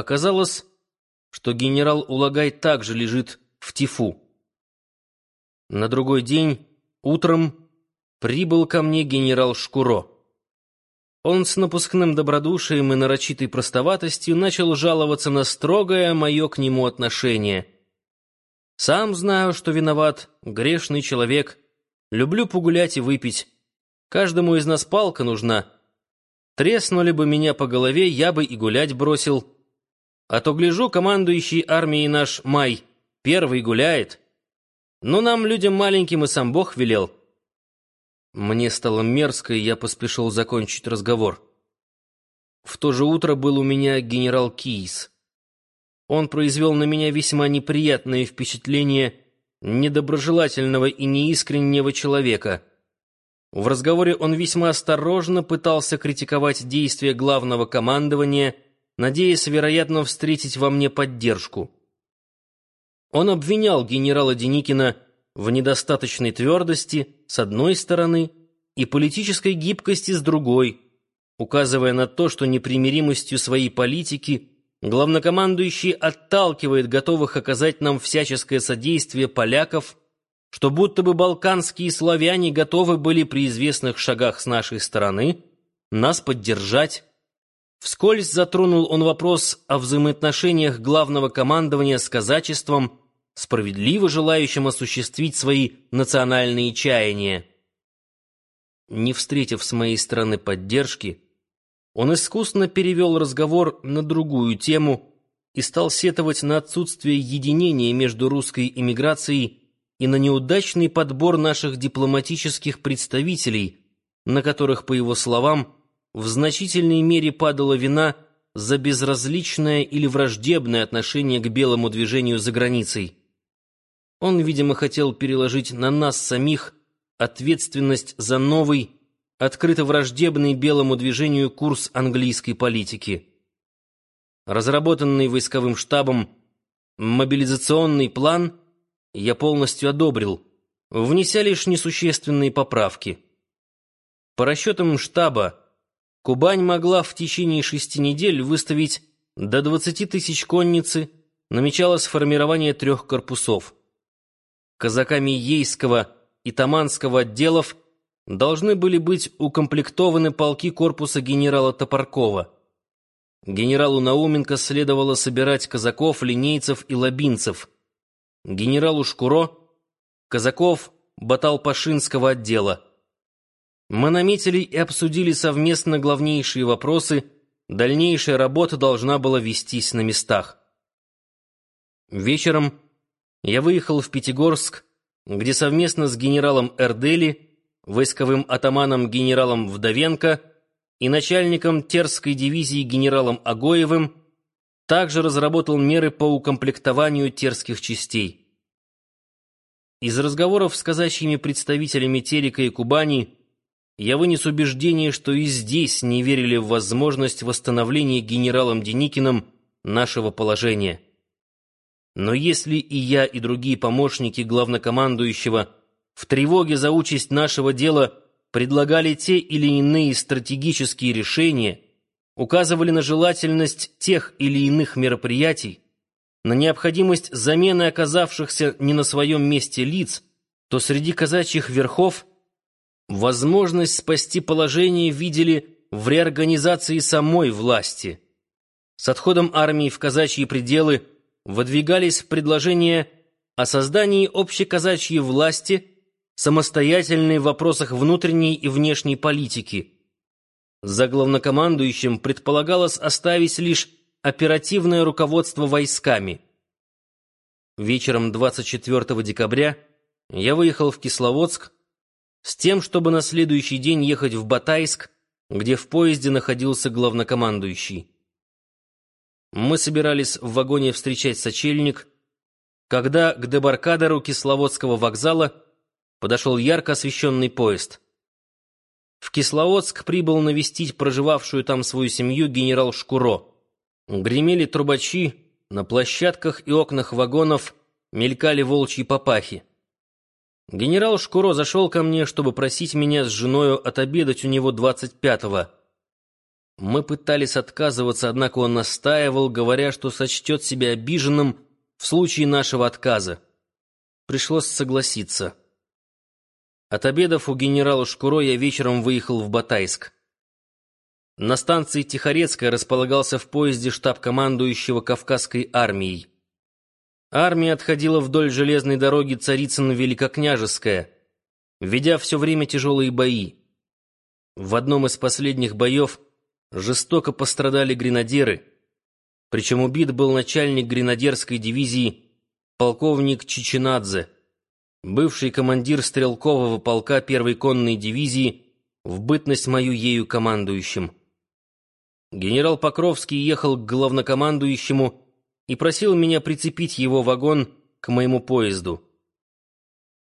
Оказалось, что генерал Улагай также лежит в тифу. На другой день, утром, прибыл ко мне генерал Шкуро. Он с напускным добродушием и нарочитой простоватостью начал жаловаться на строгое мое к нему отношение. «Сам знаю, что виноват, грешный человек. Люблю погулять и выпить. Каждому из нас палка нужна. Треснули бы меня по голове, я бы и гулять бросил». А то, гляжу, командующий армией наш Май первый гуляет. Но нам, людям маленьким, и сам Бог велел. Мне стало мерзко, и я поспешил закончить разговор. В то же утро был у меня генерал Кийс. Он произвел на меня весьма неприятное впечатление недоброжелательного и неискреннего человека. В разговоре он весьма осторожно пытался критиковать действия главного командования — надеясь, вероятно, встретить во мне поддержку. Он обвинял генерала Деникина в недостаточной твердости с одной стороны и политической гибкости с другой, указывая на то, что непримиримостью своей политики главнокомандующий отталкивает готовых оказать нам всяческое содействие поляков, что будто бы балканские славяне готовы были при известных шагах с нашей стороны нас поддержать, Вскользь затронул он вопрос о взаимоотношениях главного командования с казачеством, справедливо желающим осуществить свои национальные чаяния. Не встретив с моей стороны поддержки, он искусно перевел разговор на другую тему и стал сетовать на отсутствие единения между русской эмиграцией и на неудачный подбор наших дипломатических представителей, на которых, по его словам, в значительной мере падала вина за безразличное или враждебное отношение к белому движению за границей. Он, видимо, хотел переложить на нас самих ответственность за новый, открыто враждебный белому движению курс английской политики. Разработанный войсковым штабом мобилизационный план я полностью одобрил, внеся лишь несущественные поправки. По расчетам штаба, Кубань могла в течение шести недель выставить до 20 тысяч конницы, намечалось формирование трех корпусов. Казаками Ейского и Таманского отделов должны были быть укомплектованы полки корпуса генерала Топоркова. Генералу Науменко следовало собирать казаков, линейцев и лабинцев. Генералу Шкуро — казаков Баталпашинского отдела — мы наметили и обсудили совместно главнейшие вопросы, дальнейшая работа должна была вестись на местах. Вечером я выехал в Пятигорск, где совместно с генералом Эрдели, войсковым атаманом генералом Вдовенко и начальником Терской дивизии генералом Агоевым также разработал меры по укомплектованию терских частей. Из разговоров с казачьими представителями Терека и Кубани я вынес убеждение, что и здесь не верили в возможность восстановления генералом Деникиным нашего положения. Но если и я, и другие помощники главнокомандующего в тревоге за участь нашего дела предлагали те или иные стратегические решения, указывали на желательность тех или иных мероприятий, на необходимость замены оказавшихся не на своем месте лиц, то среди казачьих верхов – Возможность спасти положение видели в реорганизации самой власти. С отходом армии в казачьи пределы выдвигались предложения о создании общеказачьей власти, самостоятельной в вопросах внутренней и внешней политики. За главнокомандующим предполагалось оставить лишь оперативное руководство войсками. Вечером 24 декабря я выехал в Кисловодск, с тем, чтобы на следующий день ехать в Батайск, где в поезде находился главнокомандующий. Мы собирались в вагоне встречать сочельник, когда к дебаркадеру Кисловодского вокзала подошел ярко освещенный поезд. В Кисловодск прибыл навестить проживавшую там свою семью генерал Шкуро. Гремели трубачи, на площадках и окнах вагонов мелькали волчьи папахи. Генерал Шкуро зашел ко мне, чтобы просить меня с женою отобедать у него двадцать пятого. Мы пытались отказываться, однако он настаивал, говоря, что сочтет себя обиженным в случае нашего отказа. Пришлось согласиться. От обедов у генерала Шкуро я вечером выехал в Батайск. На станции Тихорецкая располагался в поезде штаб командующего Кавказской армией. Армия отходила вдоль железной дороги Царицыно-Великокняжеская, ведя все время тяжелые бои. В одном из последних боев жестоко пострадали гренадеры, причем убит был начальник гренадерской дивизии полковник Чичинадзе, бывший командир стрелкового полка первой конной дивизии, в бытность мою ею командующим. Генерал Покровский ехал к главнокомандующему и просил меня прицепить его вагон к моему поезду.